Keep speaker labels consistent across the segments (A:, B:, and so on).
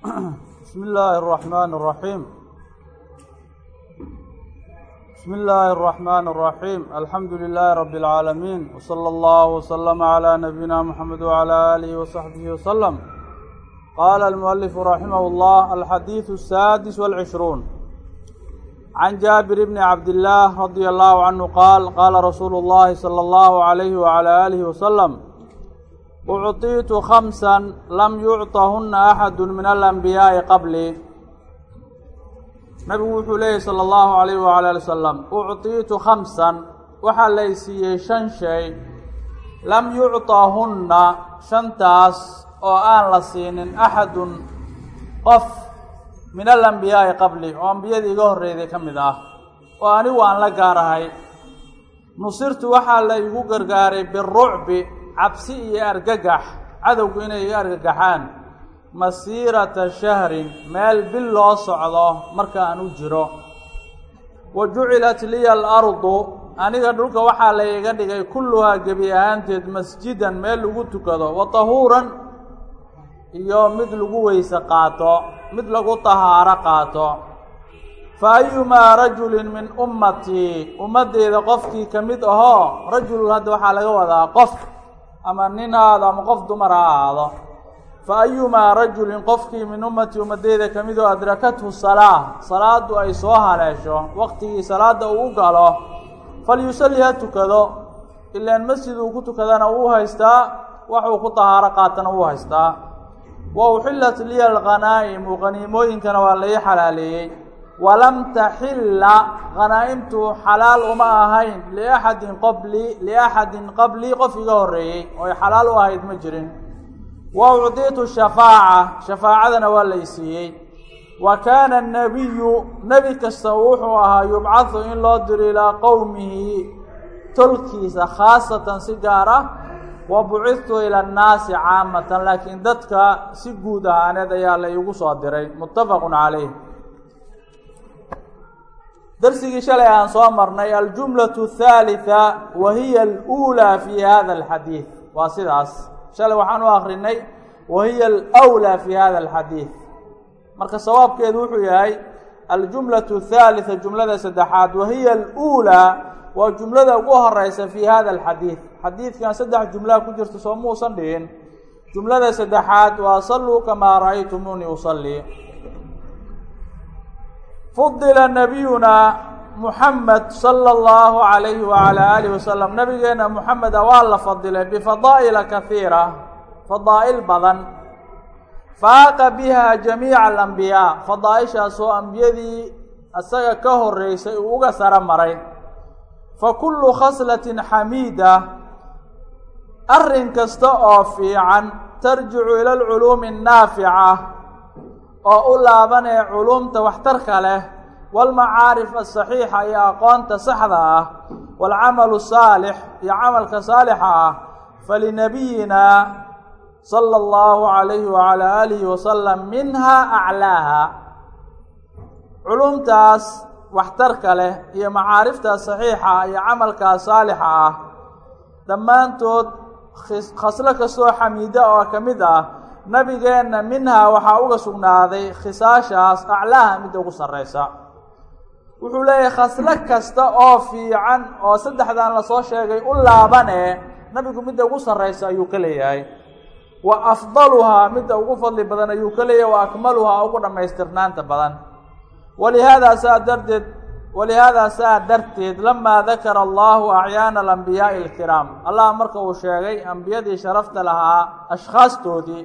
A: bismi illaahi araxmaani araxiim bismi illaahi araxmaani araxiim alxamdu lilaahi rabbi alcaalamiin wsala allahu wslama calaa nabiyina moxamed wcalaa aalihi wasaxbihi wasalam qaala almualifu raximah llah alxadiidu asaadis walcishruun can jaabir bni cabdillaah radia allahu canhu qaal qaala rasuulu llahi sala allahu alayhi wcalaa aalihi wasalam ucطiitu khamsan lam yucطahuna axadu min alanbiyaa'i qablii nabigu wuxuu leeyahy sala allahu alayh wala ali wasalam ucطiitu khamsan waxaa laysiiyey shan shay lam yucطahunna shantaas oo aan la siinin axadun qof min alambiyaa'i qablii oo ambiyadii iga horreyday ka mid ah oo anigu aan la gaarahay nusirtu waxaa la igu gargaaray birucbi cabsi iyo argagax cadowgu inay iga argagaxaan masiirata shahrin meel bil loo socdo marka aan u jiro. Wa jucilat liya alardu aniga dhulka waxaa la iga dhigay kulluhaa gebi ahaanteed masjidan meel lagu tukado wa tahuuran iyo mid lagu weyse qaato mid lagu tahaaro qaato. Fa ayumaa rajulin min ummatii ummaddeeda qofkii ka mid ahoo rajul hadda waxaa laga wadaa qof ama nin aado ama qof dumar ha ahaado. Fa ayumaa rajulin qofkii min ummatii ummadeyda ka mid oo adrakathu salaa salaadu ay soo haleesho waqtigii salaada uu u galo falyusalli ha tukado ilaan masjid uu ku tukadana uu haystaa waxuu ku tahaaro qaatana uu haystaa. Wa uxillat liya alghanaa'imu qaniimooyinkana waa lai xalaaleeyey walam taxilla khanaa'imtu xalaal uma ahayn liaxadin qabli liaxadin qablii qof iga horreeyey ooy xalaal u ahayd ma jirin. Wa ucdiitu shafaaca shafaacadana waa lay siiyey. Wa kaana annabiyu nebi kasta wuxuu ahaa yubcadu in loo diro ilaa qowmihi tolkiisa khaasatan si gaar ah. Wa bucidtu ila annaasi caamatan laakiin dadka si guud ahaaneed ayaa la iigu soo diray muttafaqun calayh darsigii shalay aan soo marnay aljumlatu athaalitha wa hiya aluulaa fi hada alxadiid waa sidaas. Shalay waxaan u akrinay wa hiya alwlaa fi hada alxadiid marka sawaabkeedu wuxuu yahay aljumlatu athaalitha jumlada saddexaad wa hiya aluulaa waa jumlada ugu horeysa fi hada alxadiid xadiidkan saddex jumlaha ku jirta soo muusan dhigin jumlada saddexaad waa salluu kamaa ra'aytumuunii usallii fudila nabiyuna muxamed sala allahu calayhi wacalaa aalihi wasalam nabigeena muxameda waa la fadilay bifadaa'ila kahiira fadaa'il badan. Faaqa biha jamiica alambiyaa fadaaishaas oo ambiyadii isaga ka horeysay uu uga saro maray fa kullu khaslatin xamiida arrin kasta oo fiican tarjicu ila alculuumi annaafica oo u laabanee culuumta waxtarka leh waalmacaarif asaxiixa iyo aqoonta saxda ah waalcamalu saalix iyo camalka saalixa ah falinabiyina sala allahu calayhi wacalaa aalihi wasalam minha aclaaha. Culuumtaas waxtarka leh iyo macaarifta saxiixa iyo camalkaa saalixa ah dhammaantood khaslo kastoo xamiida oo ka mid ah nabigeenna minhaa waxaa uga sugnaaday khisaashaas aclaaha midda ugu sarreysa. Wuxuu leeyahay khaslo kasta oo fiican oo saddexdan la soo sheegay u laabane nabigu midda ugu sarreysa ayuu ka leeyahay. Wa afdaluhaa midda ugu fadli badan ayuu ka leeyahay wa akmaluhaa ugu dhammaystirnaanta badan. Walihaadaa saa darteed walihaadaa saa darteed lamaa dakara allahu acyaana alambiyaai alkiraam. Allah marka uu sheegay ambiyadii sharafta lahaa ashkhaastoodii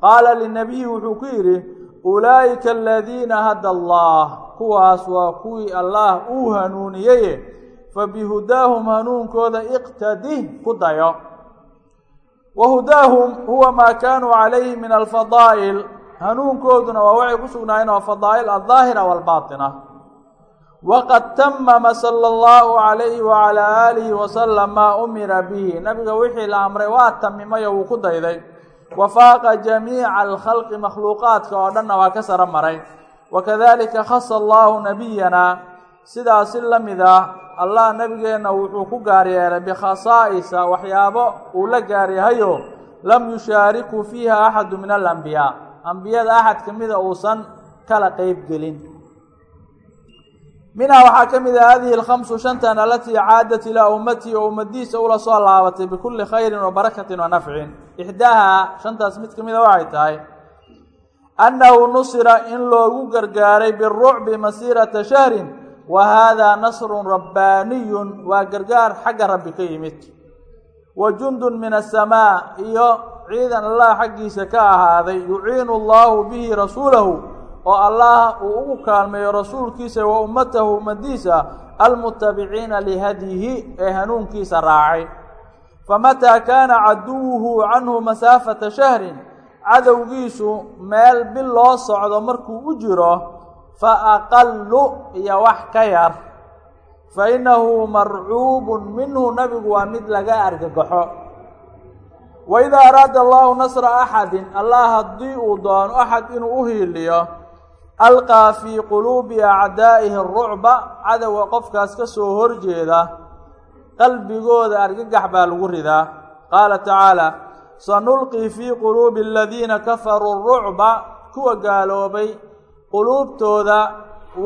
A: qaala linabiyi wuxuu ku yidhi ulaa'ika aladiina hada allah kuwaas waa kuwii allaah uu hanuuniyeye fabihudaahum hanuunkooda iqtadih ku dayo. Wa hudaahum huwa maa kaanuu calayhi min alfadaa'il hanuunkooduna waa waxay ku sugnaayeen oo fadaa'il aldaahira waalbaatina waqad tamama sala allahu calayhi wacalaa aalihi wasalam maa umira bihi. Nabiga wixii la amray waa tamimayo wuu ku dayday wafaaqa jamiica alkhalqi makhluuqaadka oo dhanna waa ka saro maray. Wakadalika khasa allahu nabiyana sidaasi la mid ah allah nebigeenna wuxuu ku gaar yeelay bikhasaa'isa waxyaabo uu la gaaryahayo lam yushaariku fiiha axadu min alambiyaa ambiyada axad ka mida uusan kala qeyb gelin minhaa waxaa ka mid ah hadihi alkhamsu shantan alatii caadat ilaa ummatii oo ummadiisa ula soo laabatay bikulli khayrin wa barakatin wa nafcin. Ixdaaha shantaas mid ka mida waxay tahay annahu nusira in loogu gargaaray birucbi masiirata shahrin wa haadaa nasrun rabbaaniyun waa gargaar xagga rabbi ka yimid. Wa jundun min asamaa iyo ciidan allah xaggiisa ka ahaaday yuciinu allahu bihi rasuulahu oo allah uu ugu kaalmeeyo rasuulkiisa wa ummatahu ummadiisa almutabiciina lihadyihi ee hanuunkiisa raacay. Famataa kaana caduwuhu canhu masaafata shahrin cadowgiisu meel bil loo socdo markuu u jiro fa aqalu iyo wax ka yar. Fa innahu marcuubun minhu nabigu waa mid laga argagaxo. Wa idaa araada allahu nasra axadin allah haddii uu doono axad inuu u hiiliyo alqaa fii quluubi acdaa'ihi arucba cadowga qofkaas ka soo horjeeda qalbigooda argagax baa lagu ridaa. Qaala tacaala sanulqii fii quluubi aladiina kafaruu rucba. Kuwa gaaloobay quluubtooda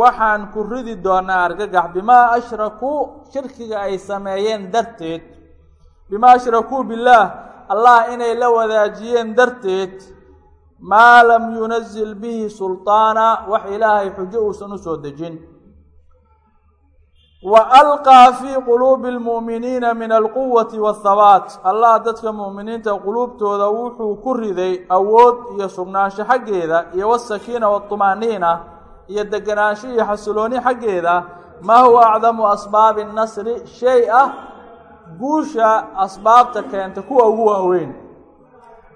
A: waxaan ku ridi doonaa argagax bimaa ashrakuu shirkiga ay sameeyeen darteed. Bimaa ashrakuu billaah allah inay la wadaajiyeen darteed maa lam yunazil bihi sulطaana wax ilaahay xujo uusan u soo dejin. Wa alqaa fii quluubi lmu'miniina min alquwati waathabaat allah dadka mu'miniinta quluubtooda wuxuu ku riday awood iyo sugnaansho xaggeeda iyo wasakiina watuma'niina iyo deganaansho iyo xasilooni xaggeeda. Maa huwa acdamu asbaabi nasri shay ah guusha asbaabta keenta kuwa ugu waaweyn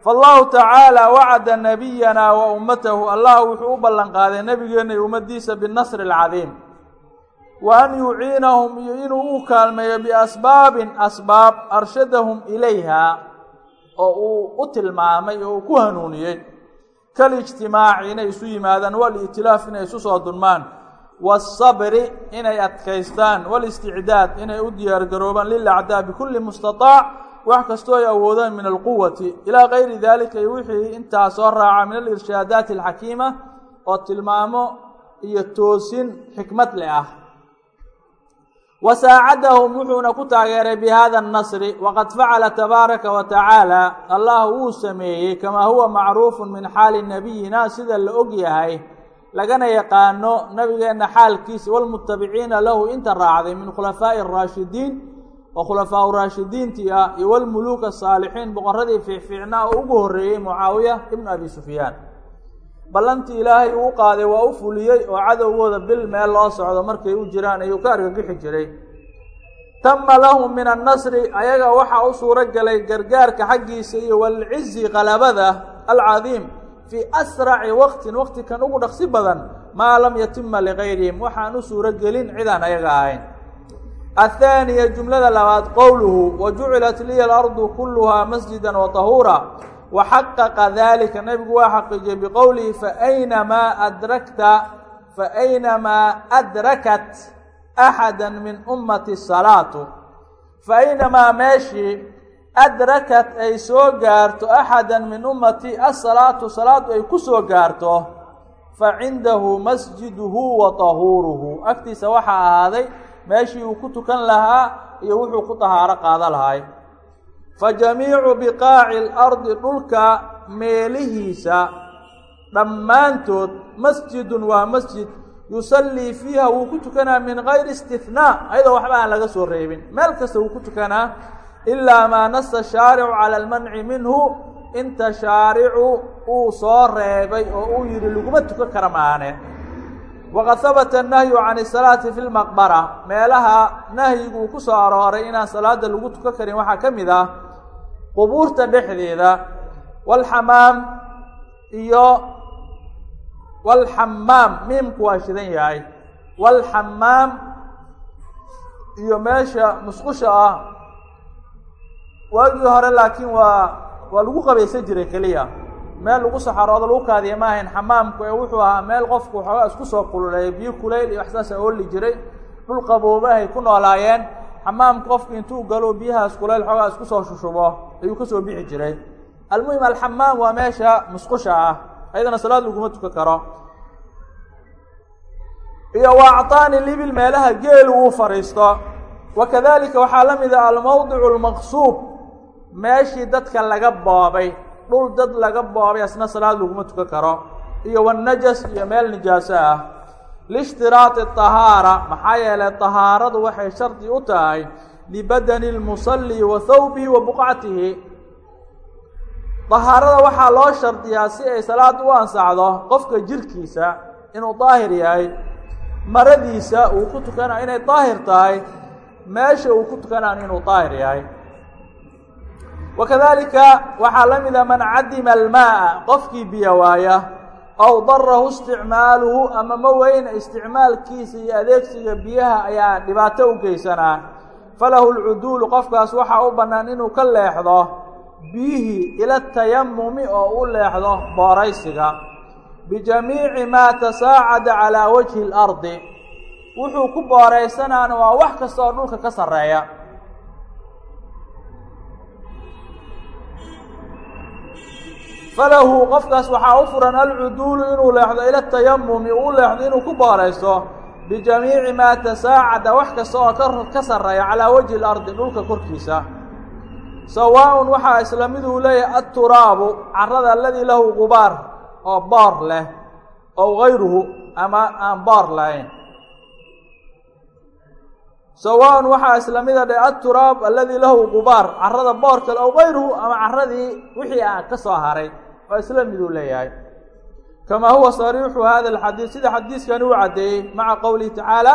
A: faallahu tacaala wacada nabiyana wa ummatahu allah wuxuu u ballan qaaday nebigeenna iyo ummadiisa binnasri alcadiim wa an yuciinahum iyo inuu u kaalmeeyo biasbaabin asbaab arshadahum ilayha oo uu u tilmaamay oo uu ku hanuuniyey kalijtimaaci inay isu yimaadaan wali'tilaaf inay isu soo dunmaan waasabri inay adkaystaan walisticdaad inay u diyaargaroobaan lilacdaa bikulli mustataac wax kastoo ay awoodaan min alquwati ilaa gayri dalika iyo wixii intaa soo raaca min alirshaadaati alxakiima oo tilmaamo iyo toosin xikmad leh ah. Wa saacadahum wuxuuna ku taageeray bi hada annasri waqad facala tabaaraka wa tacaala allah wuu sameeyey kamaa huwa macruufun min xaali nabiyina sida la og yahay lagana yaqaano nabigeenna xaalkiisa walmutabiciina lahu inta raacday min khulafaa'i araashidiin oo khulafaa raashidiintii ah iyo walmuluuka asaalixiin boqoradii fiicfiicnaa oo ugu horreeyey mucaawiya ibnu abi sufyaan. Ballantii ilaahay uu qaaday waa u fuliyey oo cadowgooda bil meel loo socdo markay u jiraan ayuu ka argagixi jiray. Tama lahum min annasri ayaga waxaa u suuro gelay gargaarka xaggiisa iyo walcizi qalabada alcadiim fii asraci waqtin waqti kan ugu dhaqsi badan maa lam yatima ligayrihim. Waxaan u suuro gelin cidaan ayaga ahayn athaaniya jumlada labaad qowluhu wa jucilat liya alardu kuluhaa masjida wa tahuura wa xaqaqa dalika nabigu waa xaqiijiyey biqowlihi faaynamaa adrakta faaynamaa adrakat axada min ummati salaatu faaynamaa meeshii adrakat ay soo gaarto axada min ummati asalaatu salaadu ay ku soo gaarto fa cindahu masjiduhu wa tahuuruhu agtiisa waxaa ahaaday meeshii uu ku tukan lahaa iyo wuxuu ku tahaaro qaada lahay. Fa jamiicu biqaaci alardi dhulka meelihiisa dhammaantood masjidun waa masjid yusallii fiiha wuu ku tukanaa min gayri istithnaa ayadoo waxba aan laga soo reebin. Meel kasta wuu ku tukanaa ilaa maa nasa shaaricu cala almanci minhu inta shaaricu uu soo reebay oo uu yidhi laguma tukan kara maane waqad habata annahyu can isalaati fi lmaqbara meelaha nahyigu ku soo arooray inaan salaada lagu tukan karin waxaa ka mid ah qubuurta dhexdeeda walxamaam iyo walxamaam miimku waa shidan yahay walxamaam iyo meesha musqusha ah waagii hore laakiin waa waa lagu qabaysan jiray keliya meel lagu saxaroodo lagu kaadiya ma ahayn xamaamku ee wuxuu ahaa meel qofku waxoogaa isku soo kululeeya biyo kulayl iyo waxsaasa ooli jiray dhul qaboobahay ku noolaayeen. Xamaamku qofku intuu galo biyahaas kulayl xoogaa isku soo shushubo ayuu ka soo bixi jiray. Almuhim alxamaam waa meesha musqusha ah ayadana salaad laguma tukan karo. Iyo wa acطaani libil meelaha geelu uu fadhiisto. Wa kadalika waxaa la mida almowdicu lmaqsuub meeshii dadka laga boobay dhul dad laga boobay asna salaad laguma tukan karo iyo wanajas iyo meel nijaaso ah liishtiraati طahaara maxaa yeelay طahaaradu waxay shardi u tahay libadani اlmusalli wa thawbihi wa buqcatihi طahaarada waxaa loo shardiyaa si ay salaad u ansaxdo qofka jirkiisa inuu daahir yahay maradiisa uu ku tukana inay daahir tahay meesha uu ku tukanaan inuu daahir yahay wa kadalika waxaa la mida man cadima almaaa qofkii biyo waaya aw darahu isticmaaluhu ama ma weyna isticmaalkiisa iyo adeegsiga biyaha ayaa dhibaato u geysanaa falahu lcuduulu qofkaas waxaa u bannaan inuu ka leexdo biyihii ila tayamumi oo u leexdo booraysiga bijamiici maa tasaacada calaa wajhi اlardi wuxuu ku booraysanaana waa wax kasta oo dhulka ka sarreeya falahu qofkaas waxaa u furan alcuduulu inuu leexdo ila tayamumi uu leexdo inuu ku booraysto bijamiici maa tasaacada wax kasta oo ka ka sarreeya calaa wajhi اlardi dhulka korkiisa sawaaءun waxaa isla mid uu leeyahay aturaabu carada aladii lahu gubaar oo boor leh ow gayruhu ama aan boor lahayn sawaaءun waxaa isla mida dhe aturaab aladii lahu gubaar carada boor kale ow gayruhu ama caradii wixii aan ka soo haray oo isla mid uu leeyahay. Kamaa huwa sariixu hada alxadiid sida xadiiskani uu caddeeyey maca qowlihi tacaala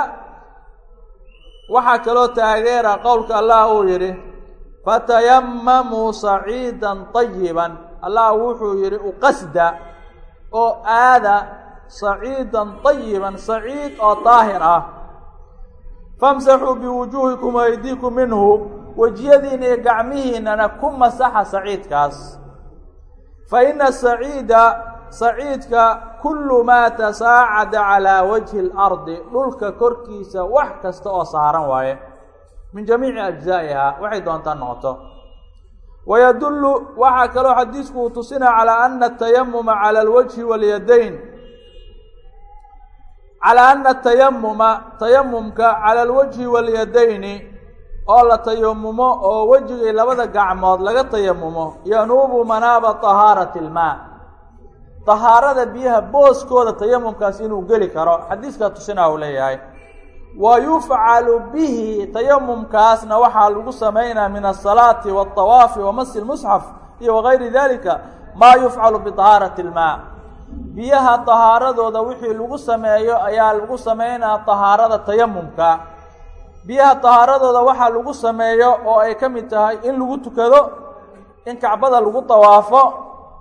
A: waxaa kaloo taageera qowlka allah uu yidhi fatayamamuu saciida طayiban allah wuxuu yidhi uqasda oo aada saciida طayiban saciid oo daahir ah. Famsaxuu biwujuuhikum aydiikum minhu wejiyadiina iyo gacmihiinana ku masaxa saciidkaas ina saciida saciidka kullu maa tasaacada calaa wajhi اlardi dhulka korkiisa wax kasta oo saaran waaye. min jamiici ajzaa'iha waxay doontaa noqoto. wayadullu waxaa kaloo xadiisku uu tusinaa calaa ana atayamuma cala alwajhi walyadayn calaa ana atayamuma tayamumka cala alwajhi oo la tayamumo oo wejigii labada gacmood laga tayamumo yanuubu manaaba tahaarati ilmaa tahaarada biyaha booskooda tayamumkaas inuu geli karo. Xadiiskaa tusinaa uu leeyahay wa yufcalu bihi tayamumkaasna waxaa lagu samaynaa min asalaati waatawaafi wa masi lmusxaf iyo wagayri dalika maa yufcalu bitahaarati ilmaa biyaha tahaaradooda wixii lagu sameeyo ayaa lagu samaynaa tahaarada tayamumka biyaha dahaaradooda waxaa lagu sameeyo oo ay ka mid tahay in lagu tukado in kacbada lagu dawaafo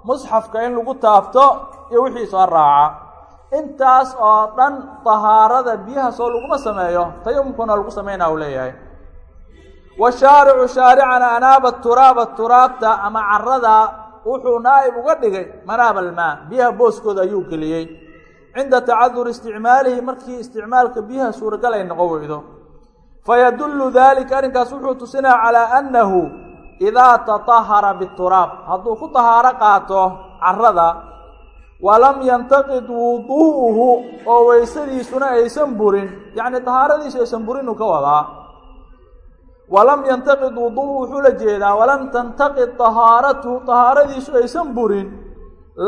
A: musxafka in lagu taabto iyo wixii soo raaca. Intaas oo dhan tahaarada biyaha soo laguma sameeyo tayamumkuna lagu sameynaa uu leeyahay. Washaaricu shaaricana anaaba turaaba turaabta ama carada wuxuu naa'ib uga dhigay manaab almaa biyaha booskooda ayuu geliyey. Cinda tacaduri isticmaalihi markii isticmaalka biyaha suuragal ay noqo weydo fayadullu dalika arrinkaas wuxuu tusinaa calaa annahu idaa taطahara bituraab hadduu ku tahaaro qaato carada walam yantaqid wuduu'uhu oo weysadiisuna aysan burin yacni tahaaradiisu aysan burin uu ka wadaa walam yantaqid wuduu'uhu wuxuu la jeedaa walam tantaqid tahaaratuhu tahaaradiisu aysan burin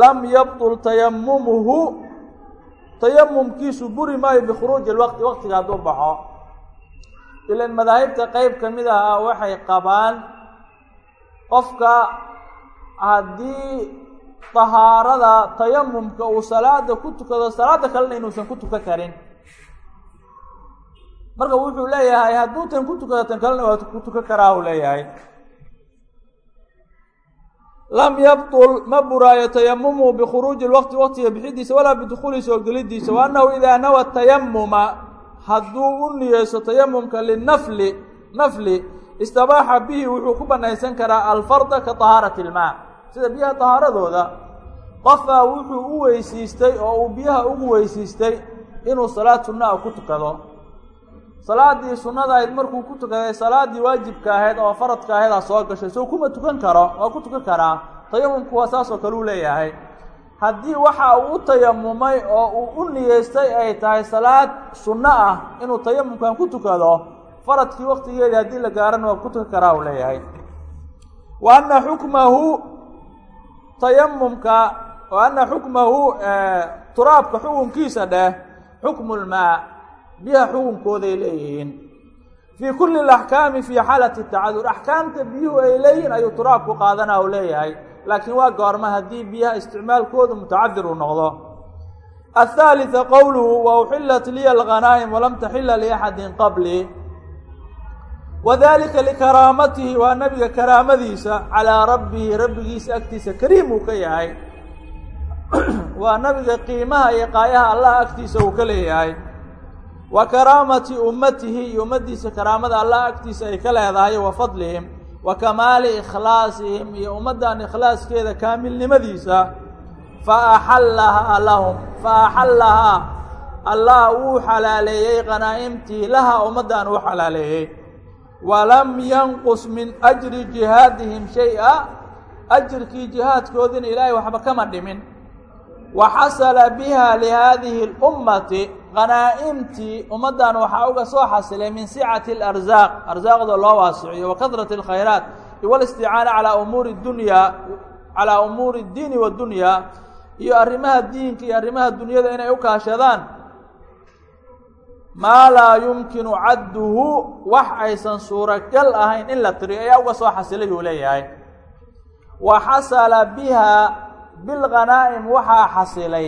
A: lam yabtul tayamumuhu tayamumkiisu buri maayo bikhuruuji lwaqti waqtiga hadduu baxo ilan madaahibta qeyb ka mid ah waxay qabaan qofka haddii tahaarada tayamumka uu salaada ku tukado salaada kalena inuusan ku tukan karin. Marka wuxuu leeyahay hadduu tan ku tukado tan kalena waa ku tukan karaa uu leeyahay. Lam yabtul ma buraayo tayamumuhu bikhuruuji lwaqti waqtiga bixidiisa walaa bidukhuuli soo gelidiisa wa annahu idaa nawa tayamuma hadduu u niyeyso tayamumka linafli nafli istabaaxa bihi wuxuu ku banaysan karaa alfarda ka tahaarati ilmaa. Sida biyaha tahaaradooda qofaa wuxuu u weysiistay oo uu biyaha ugu weysiistay inuu salaad sunna a ku tukado. Salaadii sunnada ahayd markuu ku tukaday salaadii waajibka ahayd oo faradka ahayd a soo gashay soo kuma tukan karo waa ku tukan karaa. Tayamumku waa saas oo kale u leeyahay haddii waxa uu u tayamumay oo uu u niyeystay ay tahay salaad sunno ah inuu tayamumkan ku tukado faradkii waktigeedii haddii la gaarana waa ku tukan karaa uu leeyahay. Wa anna xukmahu tayamumka wa anna xukmahu turaabka xukunkiisa dheh xukmu lmaa biyaha xukunkooday leeyihiin. Fii kulli alaxkaami fii xaalati tacadur axkaamta biyuhu ay leeyihiin ayuu turaabku qaadana u leeyahay laakiin waa goorma haddii biyaha isticmaalkoodu mutacadir uu noqdo. Athaalida qowluhu wa uxilat liya alghanaa'im walam taxila liaxadin qabli. Wadalika likaraamatihi waa nabiga karaamadiisa calaa rabbihi rabbigiisa agtiisa kariim uu ka yahay. Waa nabiga qiimaha iyo qaayaha allah agtiisa uu ka leeyahay. Wa karaamati ummatihi iyo ummadiisa karaamada allah agtiisa ay ka leedahay wa fadlihim wa kamaali ikhlaasihim iyo ummaddan ikhlaaskeeda kaamilnimadiisa fa axallahaa lahum fa axallahaa allah wuu xalaaleeyey qanaa'imtii laha ummaddan uu xalaaleeyey. Walam yanqus min ajri jihaadihim shay-a ajirkii jihaadkoodina ilaahay waxba kama dhimin. Wa biha lihaadihi اlummati qanaa'imtii ummaddan waxaa uga soo xasilay min sicati اlarzaaq arsaaqda loo waasiciyo wa kahrati اlkhayraat walisticaana calaa umuuri dunyaa calaa umuuri اddiini waddunyaa iyo arrimaha diinka iyo arrimaha dunyada inay u kaashadaan maa laa yumkinu cadduhu wax aysan suuragal ahayn in la tiriyo ayaa uga soo xasilay uu leeyahay wa xasala biha bilghanaa'im waxaa xasilay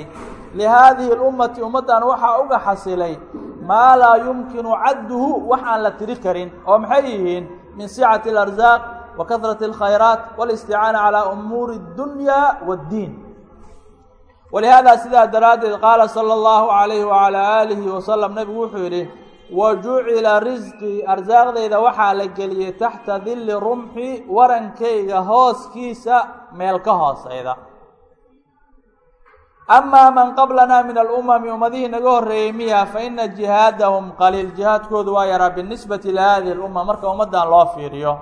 A: lihaadihi اlummati ummaddan waxaa uga xasilay maa laa yumkinu cadduhu wax aan la tiri karin oo maxay yihiin min sicati اlarzaaq wa kahrati اlkhayraat wاlisticaana calaa umuuri اdunya waاddiin walihaada sidaa daraaddeed qaala salى اllahu عalayhi wعalaa aalihi wasalam nebigu wuxuu yidhi wa jucila risqii arsaaqdayda waxaa la geliyey taxta dilli rumxi warankayga hooskiisa meel ka hooseyda amaa man qablana min alumami ummadihii naga horreeyey miya fa ina jihaadahum qaliil. Jihaadkoodu waa yaraa binisbati lihadihi lumma marka ummaddan loo fiiriyo.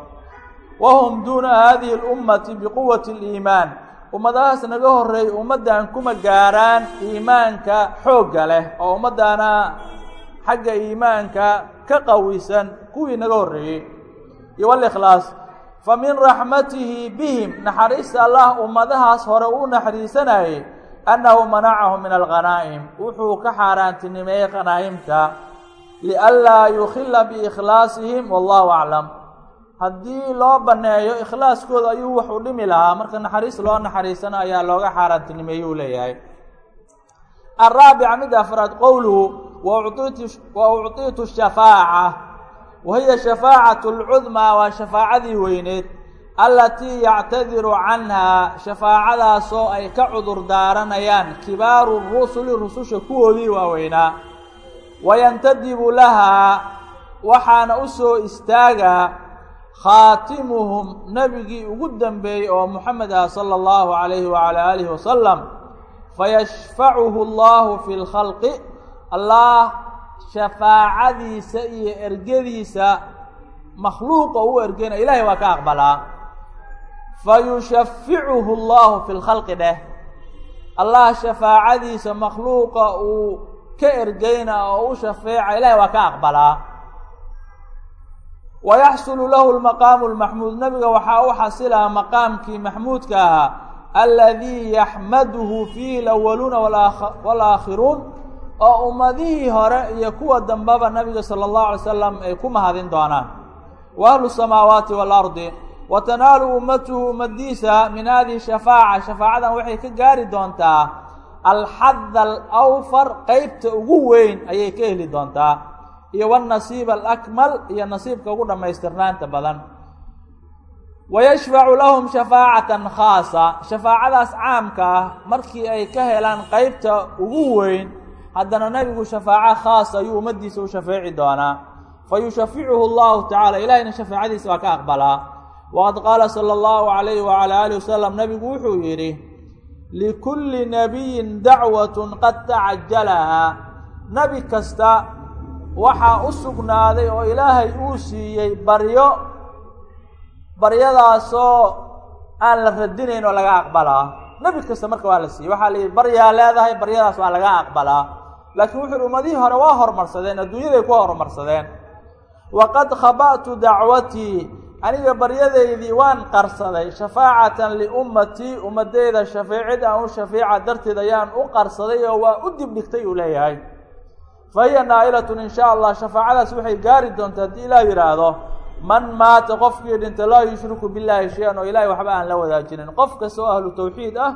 A: Wahum duuna haadihi اlummati biquwati اliimaan ummadahaas naga horreeyey ummaddan kuma gaaraan iimaanka xoogga leh oo ummaddaana xagga iimaanka ka qawisan kuwii naga horreeyey. Iyo fa min raxmatihi bihim naxariista allah ummadahaas hore uu naxariisanayey annahu manacahum min alghanaa'im wuxuu ka xaaraantinimeeyey khanaa'imta lianlaa yukhila biikhlaasihim wallahu aclam haddii loo banneeyo ikhlaaskooda ayuu wax u dhimi lahaa marka naxariis loo naxariisana ayaa looga xaaraantinimeeye uu leeyahay alraabica mid afraad qowluhu wa ucطiitu shafaaca wa hiya shafaacatu اlcudmaa waa shafaacadii weyneed allatii yactadiru canhaa shafaacadaasoo ay ka cudur daaranayaan kibaaru rusuli rususha kuwoodii waaweynaa wayantadibu lahaa waxaana u soo istaagaa khaatimuhum nebigii ugu dembeeyey oo moxamed ah sala allahu calayhi wacalaa aalihi wasalam fayashfacuhu allahu fi lkhalqi allah shafaacadiisa iyo ergadiisa makhluuqa u ergeyna ilahay waa ka aqbalaa fayushaficuhu allahu fi lkhalqi dheh allah shafaacadiisa makhluuqa uu ka ergeyna oo u shafeeca ilahay waa ka aqbalaa. wayaxsulu lahu lmaqaamu lmaxmuud nebiga waxaa u xasilaa maqaamkii maxmuudka ahaa. aladii yaxmaduhu fiihi lawaluuna walaakhiruun oo ummadihii hore iyo kuwa dambeba nabiga sala allahu alay slam ay ku mahadin doonaan. Wa ahlu samaawaati waalardi wa tanaalu ummatuhu ummadiisa min hadihi shafaaca. Shafaacadan waxay ka gaari doontaa alxada alawfar qeybta ugu weyn ayay ka heli doontaa. Iyo wannasiiba alakmal iyo nasiibka ugu dhammaystirnaanta badan. Wayashfacu lahum shafaacatan khaasa. Shafaacadaas caamka ah markii ay ka helaan qeybta ugu weyn haddana nebigu shafaaco khaas ayuu ummaddiisa u shafeeci doonaa. Fayushaficuhu allahu tacala ilahayna shafaacadiisa waa ka aqbalaa waqad qaala sala allahu calayhi wacalaa alih wasalam nebigu wuxuu yidhi likulli nabiyin dacwatun qad tacajalahaa nebi kasta waxaa u sugnaaday oo ilaahay uu siiyey baryo baryadaasoo aan la radinayn oo laga aqbalaa nebi kasta marka waa la siiyey waxaa la yidhi baryaa leedahay baryadaas waa laga aqbalaa laakiin wuxuu yihi ummadihii hore waa horumarsadeen adduunyaday ku horumarsadeen waqad khaba'tu dacwatii aniga baryadeydii waan qarsaday shafaacatan liummatii ummadeyda shafeecid aan u shafeeca darteed ayaan u qarsaday oo waa u dibdhigtay uu leeyahay. Fa hiya naa'ilatun in shaa allah shafaacadaas waxay gaari doontaa haddii ilaah yidhaahdo man maata qofkii dhinta laa yushriku billaahi shay-an oo ilaahay waxba aan la wadaajinin. Qof kasta oo ahlu tawxiid ah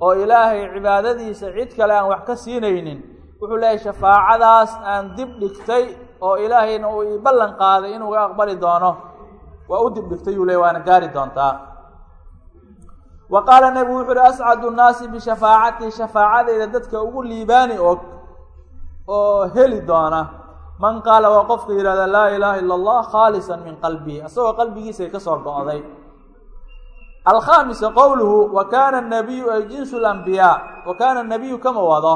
A: oo ilaahay cibaadadiisa cid kale aan wax ka siinaynin wuxuu leeyahay shafaacadaas aan dib dhigtay oo ilaahayna uu ii ballan qaaday inuu ga aqbali doono waa u dib dhigtay yuu leey waana gaari doontaa. Wa qaala nebigu wuxuu uhi ascadu nnaasi bishafaacatii shafaacadeyda dadka ugu liibaani og oo heli doona. Man qaala waa qofka yidhahda laa ilaaha ila allah khaalisan min qalbihi isagoo qalbigiisay ka soo go-day alkhaamisa qowluhu wa kaana nabiyu ay jinsu lambiyaa wa kaana nabiyu kama wado.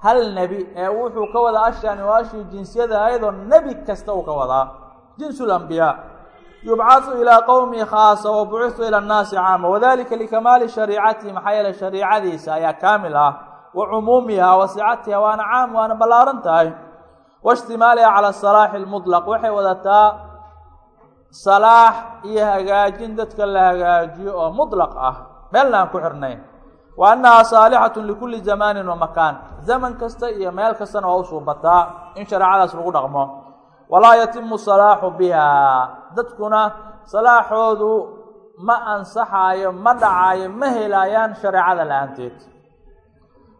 A: Hal nebi ee wuxuu ka wadaa ashani oo ashii jinsiyada ayadoo nebi kasta uu ka wadaa. Jinsu lambiyaa yubcaثu ilىa qowmi khaasa wa buciثu ilى الnaasi caama wadalika likamaali shariicatihi maxaa yeele shariicadiisa ayaa kaamil ah wa cumuumiha wa sicatiha waana caam waana ballaaran tahay waishtimaaliha calى salaaxi اlmuطlaq waxay wadataa salaax iyo hagaajin dadka la hagaajiyo oo muطlaq ah meelna aan ku xirnayn wa annaha saalixaة likuli zamaanin wa makaan zaman kasta iyo meel kastana waa u suubataa in shareecadaas lagu dhaqmo walaa yatimu salaaxu biha. Dadkuna salaaxoodu ma ansaxaayo ma dhacaayo ma helaayaan shareecada la'aanteed.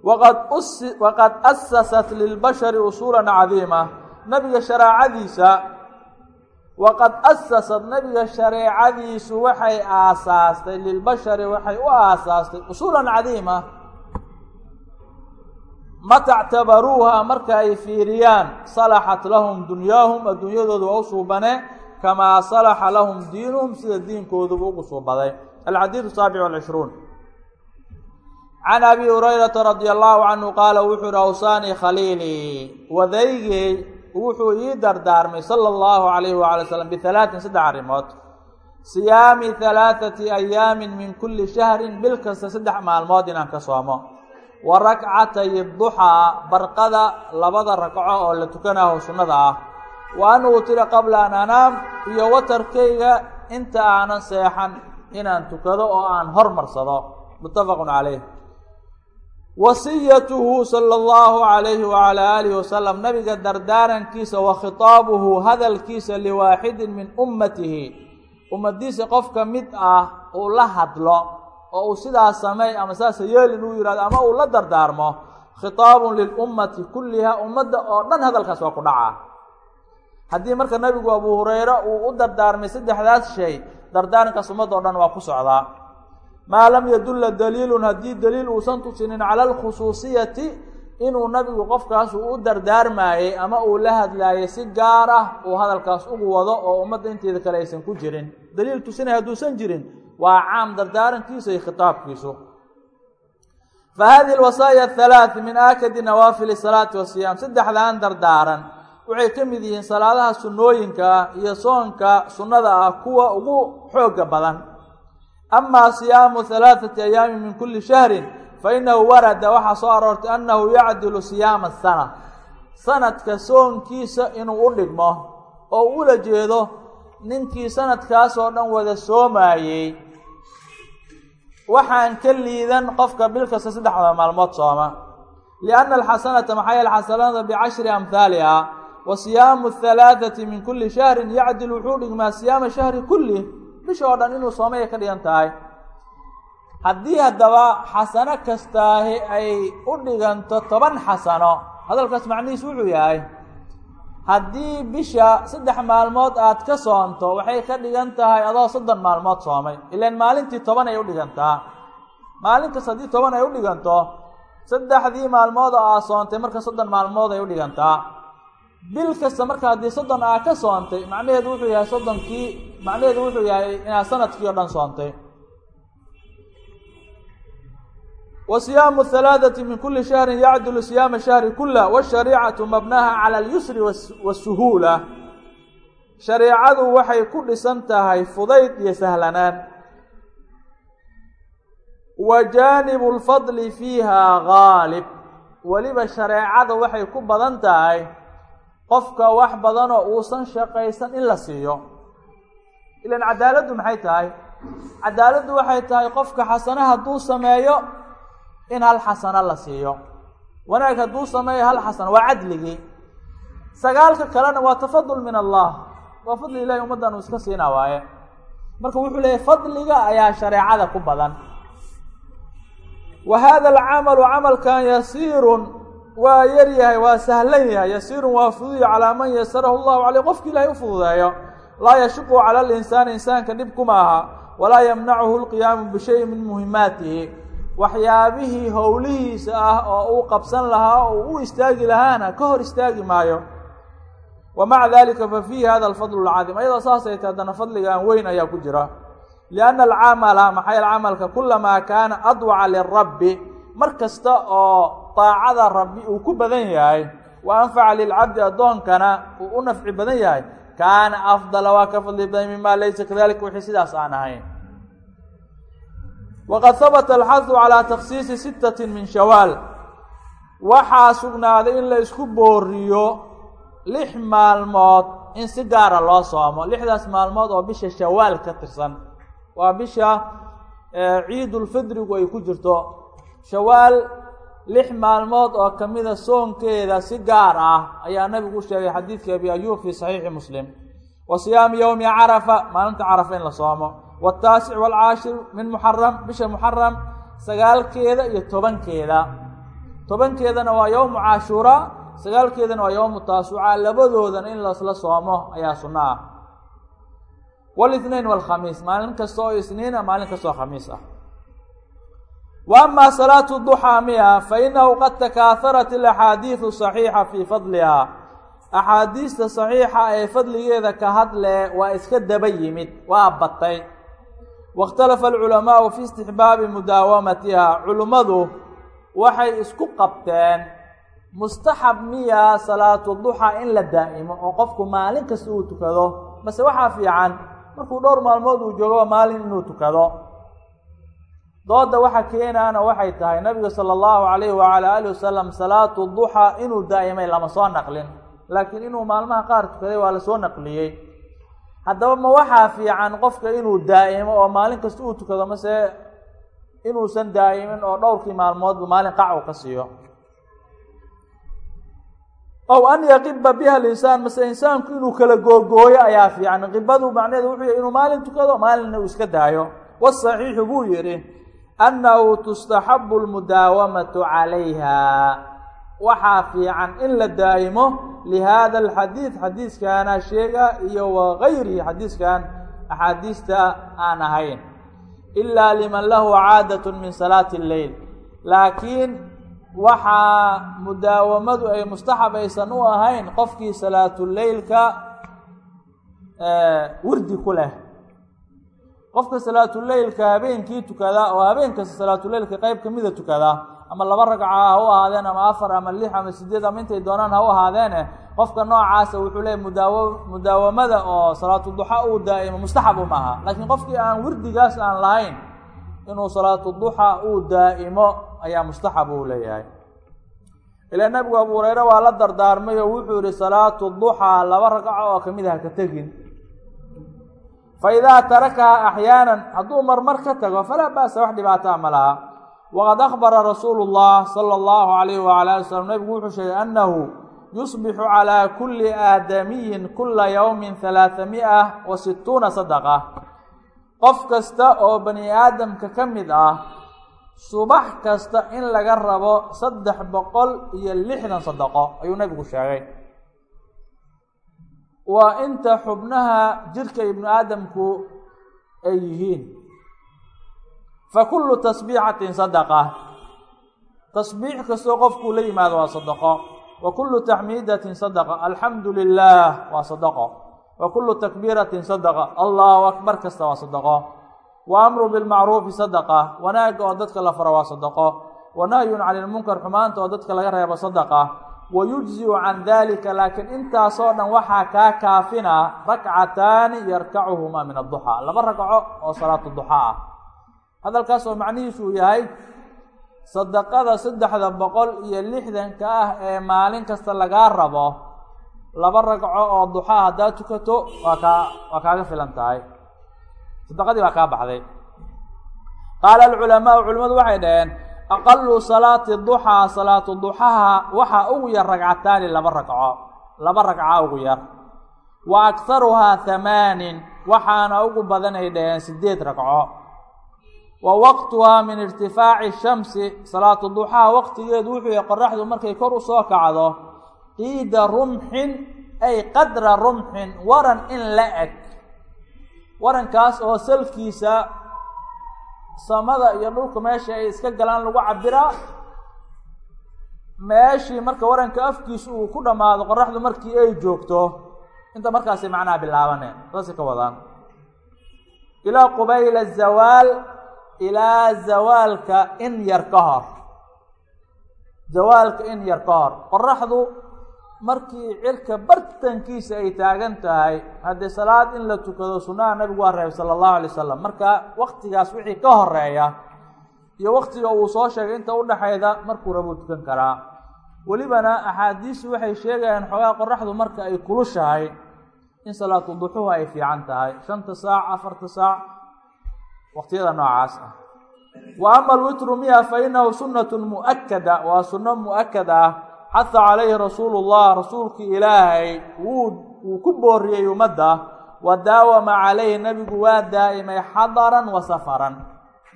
A: Waqad waqad asasat lilbashari usuulan cadiima. Nabiga shareecadiisa waqad asasat nabiga shareecadiisu waxay aasaastay lilbashari waxay u aasaastay usuulan cadiima mata ctabaruuha marka ay fiiriyaan salaxat lahum dunyaahum adduunyadooda waa u suubane kamaa salaxa lahum diinuhum sida diinkooduba ugu suubaday alxadiidu saabic walcishruun can abi hurayrata radia allahu canhu qaala wuxuu ihi awsaanii khaliilii wadaygey wuxuu ii dardaarmay sala allahu calayhi waala slam bihalaatin saddex arrimood. Siyaami halaathati ayaamin min kulli shahrin bil kasta saddex maalmood inaan ka soomo wa rakcatay duxaa barqada labada ragco oo la tukanaho sunnada ah. Wa an utira qabla an anaam iyo watarkayga inta aanan seexan inaan tukado oo aan hormarsado. Muttafaqun calayh. Wasiyatuhu sala allahu calayhi wacalaa aalihi wasalam nabiga dardaarankiisa wa khitaabuhu hadalkiisa liwaaxidin min ummatihi. Ummadiisa qofka mid ah uu la hadlo oo uu sidaas sameey ama saasa yeelin uu yihahdo ama uu la dardaarmo khitaabun lilummati kulliha ummadda oo dhan hadalkaas waa ku dhacaa haddii marka nabigu abuu hureyre uu u dardaarmay saddexdaas shay dardaarankaas ummadda o dhan waa ku socdaa maa lam yadulla daliilun haddii daliil uusan tusinin cala alkhusuusiyati inuu nabigu qofkaas u dardaarmaayey ama uu la hadlaayay si gaar ah uu hadalkaas ugu wado oo ummadda inteeda kale aysan ku jirin. Daliil tusinay hadduusan jirin waa caam dardaarankiisa iyo khitaabkiisu. Fa hadihi alwasaaya athalaat min aakadi nawaafili salaati wasiyaam saddexdan dardaaran waxay ka mid yihiin salaadaha sunnooyinka ah iyo soonka sunnada ah kuwa ugu xooga badan. Amaa siyaamu halaathati ayaamin min kulli shahrin fa inahu warada waxaa soo aroortay annahu yacdilu siyaama sana. Sanadka soonkiisa inuu u dhigmo oo ula jeedo ninkii sanadkaas oo dhan wada soomaayey waxaan ka liidan qofka bil kasta saddexda maalmood sooma. lianna alxasanata maxaa yeele xasanada bicashri amhaaliha wa siyaamu halaathati min kulli shahrin yacdil wuxuu dhigmaa siyaama shahri kulli bisha oo dhan inuu soomaya ka dhigan tahay haddii haddaba xasano kastaahi ay u dhiganto toban xasano hadalkaas macnihiis wuxuu yahay haddii bisha saddex maalmood aad ka soonto waxay ka dhigan tahay adoo soddon maalmood soomay. Ilaan maalintii toban ay u dhigantaa. Maalin kasta haddii toban ay u dhiganto saddexdii maalmood oo aad soontay marka soddon maalmood ay u dhigantaa. Bil kasta marka haddii soddon aa ka soontay macnaheedu wuxuu yahay soddonkii macnaheedu wuxuu yahay inaad sannadkii o dhan soontay wa siyaamu halaathati min kulli shahrin yacdilu siyaama shahri kula washariicatu mabnaha cala alyusri wasuhuula shareicadu waxay ku dhisan tahay fudayd iyo sahlanaan wa jaanibu lfadli fiiha gaalib weliba shareecada waxay ku badan tahay qofka wax badanoo uusan shaqaysan in la siiyo ilan cadaaladdu maxay tahay cadaaladdu waxay tahay qofka xasano hadduu sameeyo in hal xasano la siiyo. Wanaag hadduu sameeyo hal xasano waa cadligii. Sagaalka kalena waa tafadul min allah. Waa fadli ilahi ummaddan uu iska siina waaye. Marka wuxuu leeyahy fadliga ayaa shareecada ku badan. Wa hada alcamalu camalkan yasiirun waa yar yahay waa sahlan yahay. Yasiirun waa fuduyo calaa man yasarahu llahu caleyh. Qofki ilaahay u fududeeyo laa yashuqu cala alinsaani insaanka dhib kuma aha. Walaa yamnacuhu lqiyaamu bishayin min muhimaatihi waxyaabihii howlihiisa ah oo uu qabsan lahaa oo u istaagi lahaana ka hor istaagi maayo. Wa maca dalika fa fiihi hada alfadlu alcadiim ayadoo saasay ta haddana fadligan weyn ayaa ku jira. Lianna alcamala maxaa yaele camalka kulamaa kaana adwaca lirabbi. Mar kasta oo daacada rabbi uu ku badan yahay wa anfaca lilcabdi addoonkana uu u nafci badan yahay kaana afdala waa ka fadli badan mima laysa kadalika wixii sidaas aan ahayn waqad habata alxadu calaa takhsiisi sittati min shawaal waxaa sugnaaday in la isku booriyo lix maalmood in si gaara loo soomo lixdaas maalmood oo bisha shawaal ka tirsan waa bisha ciidulfidrigu ay ku jirto shawaal lix maalmood oo kamida soonkeeda si gaar ah ayaa nabigu u sheegay xadiidkii abi ayuub fii saxiixi muslim wa siyaami yowmi carafa maalinta carafa in la soomo wataasic waalcaashir min muxaram bisha muxaram sagaalkeeda iyo tobankeeda. Tobankeedana waa yowmu cashuura sagaalkeedana waa yowmu taasuca labadoodana in lasla soomo ayaa sunno ah. wlitnain waalkhamiis maalin kasta oo isniin ah، maalin kasta oo khamiis ah. wa ama salaatu duxaa miya fa inahu qad takaaharat alaxaadiidu saxiixa fii fadliha axaadiista saxiixa ee fadligeeda ka hadle waa iska daba yimid waa batay waاkhtalafa اlculamaau fi istixbaabi mudaawamatiha culimmadu waxay isku qabteen mustaxab miya salaatu duxa in la daa'imo oo qofku maalin kasta uu tukado mase waxaa fiican markuu dhowr maalmood uu joogo maalin inuu tukado dooda waxa keenaana waxay tahay nabiga sala allahu calayhi wacala alihi wasalam salaatu duxa inuu daa'imay lama soo naqlin laakiin inuu maalmaha qaar tukaday waa la soo naqliyey haddaba ma waxaa fiican qofka inuu daa'imo oo maalin kasta uu tukado mase inuusan daa'imin oo dhowrkii maalmoodba maalin qac uu ka siiyo? Ow an yaqiba biha linsaan mase insaanku inuu kala googooyo ayaa fiican. Qibadu macnaheedu wuxuu yahy inuu maalin tukado maalinna uu iska daayo. Wasaxiixu buu yidhi annahu tustaxabu lmudaawamatu calayha waxaa fiican in la daa'imo lihada alxadiid xadiiskaana sheega iyo wagayrihi xadiiskan axaadiista aan ahayn. Ilaa liman lahu caadat min salaati اleyl laakiin waxaa mudaawamadu ay mustaxab aysan u ahayn qofkii salaatuleylka wirdi ku leh. Qofka salaatuleylka habeenkii tukada oo habeen kasta salaatuleylka qeyb kamida tukada ama laba ragca ha u ahaadeen ama afar ama lix ama sideed ama intay doonaan ha u ahaadeene qofka noocaasa wuxuu leeyahy mudaawo mudaawamada oo salaatuduxa uu daa'imo mustaxab uma laakiin qofkii aan wirdigaas aan lahayn inuu salaatuduxa uu daa'imo ayaa mustaxab uu leeyahay. Ilaa nabigu abu hureyre waa la dardaarmay oo wuxuu yihi salaatu duxaa laba ragco oo ka mid ah ka tegin. Fa idaa tarakaha axyaanan hadduu marmar ka tago falaa ba'sa wax dhibaataa ma laha waqad akhbara rasuulu llah sala allahu alayhi wala ali wasalam nabigu wuxuu sheegay annahu yusbixu calaa kulli aadamiyin kula yowmin halaaثami'a wa situuna sadaqa qof kasta oo bani aadamka ka mid ah subax kasta in laga rabo saddex boqol iyo lixdan sadaqo ayuu nabigu sheegay waa inta xubnaha jirka ibnu aadamku ay yihiin fa kullu tasbiixatin sadaqa. Tasbiix kastoo qofkuu la yimaado waa sadaqo wa kullu taxmiidatin sadaqa. Alxamdu lilah waa sadaqo wa kullu takbiiratin sadaqa. Allahu akbar kasta waa sadaqo wa amru bilmacruufi sadaqa. Wanaagga oo dadka la faro waa sadaqo wa nahyun cani lmunkar xumaanta oo dadka laga reebo sadaqa. Wa yujziu can dalika laakiin intaasoo dhan waxaa kaa kaafina rakcataani yarkacuhumaa min adduxaa laba ragco oo salaatu duxaa ah hadalkaas oo macnihiisu yahay sadaqada saddexda boqol iyo lixdanka ah ee maalin kasta lagaa rabo laba ragco oo duxaa haddaad tukato waa kaa waa kaaga filan tahay sadaqadii baa kaa baxday. Qaala alculamaau culimmadu waxay dhaheen aqalu salaati duxaa salaatu duxaha waxaa ugu yar ragcataani laba ragco laba ragca ugu yar. Wa akharuhaa hamaanin waxaana ugu badanay dhaheen sideed ragco wa waqtuhaa min irtifaaci shamsi salaatu duxaha waqtigeedu wuxuu yahay qoraxdu markay kor u soo kacdo qiida rumxin ay qadra rumxin waran in la eg. Warankaas oo salkiisa samada iyo dhulka meesha ay iska galaan lagu cabiraa meeshii marka waranka afkiisa uu ku dhammaado qoraxdu markii ay joogto inta markaasay macnaha bilaabaneen saasay ka wadaan. Ilaa qubayla zawaal ilaa zawaalka in yar ka hor. Zawaalka in yar ka hor. Qoraxdu markii cirka bartankiisa ay taagan tahay haddii salaad in la tukado sunnaha nabigu waa reebay sala allahu alay wasalam marka waktigaas wixii ka horreeya iyo waktiga uu soo sheegay inta udhaxayda markuu rabuu tukan karaa. Welibana axaadiistu waxay sheegayaan xoogaa qoraxdu marka ay kulushahay in salaatu duxuhu ay fiican tahay. Shanta saac afarta saac waqtiyada noocaas ah. Wa ama alwitru miya fa inahu sunnatu mu'akada waa sunno mu'akad ah. Xaha calayhi rasuulu llah rasuulkii ilaahay wuu wuu ku booriyey ummadda. Wa daawama calayhi nebigu waa daa'imay xadaran wa safaran.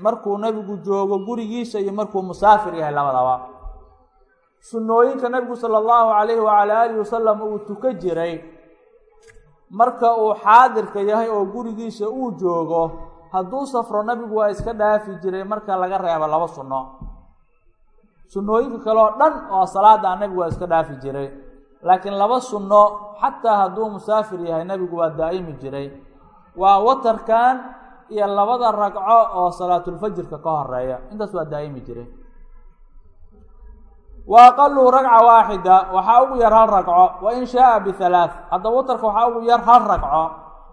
A: Markuu nebigu joogo gurigiisa iyo markuu musaafir yahay labadaba. Sunnooyinka nebigu sala allahu calayhi wacala aalihi wasalam uu tuka jiray. Marka uu xaadirka yahay oo gurigiisa uu joogo hadduu safro nebigu waa iska dhaafi jiray marka laga reebo laba sunno. Sunnooyinka kale oo dhan oo salaada nebigu waa iska dhaafi jiray. Laakiin laba sunno xataa hadduu musaafir yahay nebigu waa daa'imi jiray. Waa watarkan iyo labada ragco oo salaatulfajirka ka horreeya intaas waa daa'imi jiray. Wa aqaluhu ragca waaxida waxaa ugu yar hal ragco. Wa in shaaa bihalaath haddaba watarka waxaa ugu yar hal ragco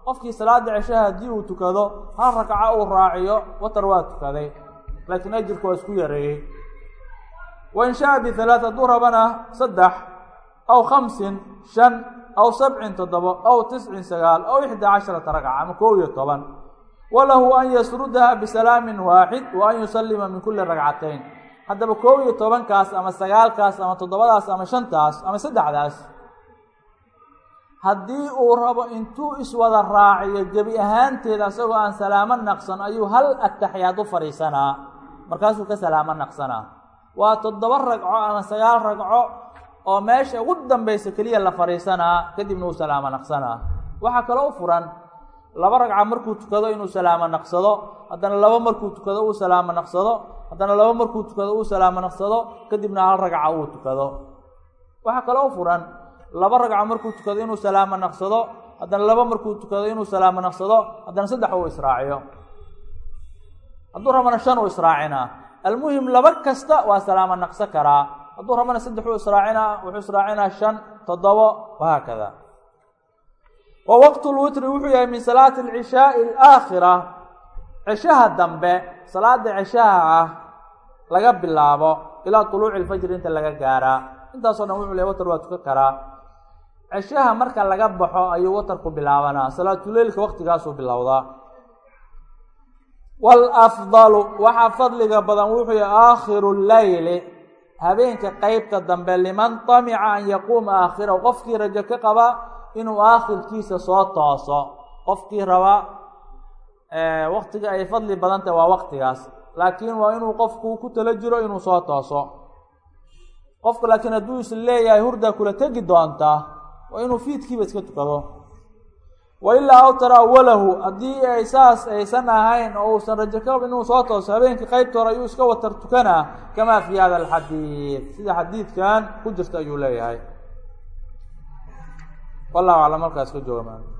A: qofkii salaada ceshaha haddii uu tukado hal ragco uu raaciyo watar waa tukaday. Laakiin ajirka waa isku yareeyey. Wain shaaa bihalaath hadduu rabana saddex aw khamsin shan aw sabcin toddobo aw tiscin sagaal aw ixdaa casharata ragca ama kow iyo toban. Walahu an yasrudaha bisalaamin waaxid wa an yusalima min kuli ragcatayn haddaba kow iyo tobankaas ama sagaalkaas ama toddobadaas ama shantaas ama saddexdaas haddii uu rabo intuu iswada raaciyo gebi ahaanteeda isagoo aan salaamo naqsan ayuu hal ataxiyaad u fadhiisanaa markaasuu ka salaamo naqsanaa. Waa toddoba ragco ama sagaal ragco oo meesha ugu dambaysa keliya la fadhiisanaa kadibna uu salaamo naqsanaa. Waxaa kaloo u furan laba ragca markuu tukado inuu salaamo naqsado haddana laba markuu tukado uu salaamo naqsado haddana laba markuu tukado uu salaamo naqsado kadibna hal ragca uu tukado. Waxaa kaloo u furan laba ragca markuu tukado inuu salaamo naqsado haddana laba markuu tukado inuu salaamo naqsado haddana saddex uu israaciyo. Hadduu rabana shan uu israacinaa almuhim laba kasta waa salaamo naqso karaa. Hadduu rabana saddex uu israacinaa wuxuu israacinaa shan toddobo wahaakada wa waqtu lwitri wuxuu yahay min salaati alcishaai alaakhira. Ceshaha dambe salaada ceshaha ah laga bilaabo ilaa tuluuci alfajri inta laga gaaraa. Intaasoo dhan wuxuu leey watar waa tukan karaa ceshaha marka laga baxo ayuu watarku bilaabanaa. Salaatuleilka waqtigaasuu bilowdaa. Waalafdalu waxaa fadliga badan wuxuu yahay aakhiru leyli habeenka qeybta dambe liman tamica an yaquuma aakhirahu. Qofkii rajo ka qaba inuu aakhirkiisa soo tooso. Qofkii raba waktiga ay fadli badan tahay waa waktigaas laakiin waa inuu qofku ku tala jiro inuu soo tooso. Qofka laakiin hadduu is leeyahay hurdaa kula tegi doontaa waa inuu fiidkiiba iska tukado wa ilaa awtara awalahu haddii ay saas aysan ahayn oo uusan rajo ka inuu soo tooso habeenkii qeybta hore ayuu iska watar tukanaa kamaa fii hada alxadiid. Sida xadiidkan ku jirta ayuu leeyahay. Wallahu aclam halkaas ka jooga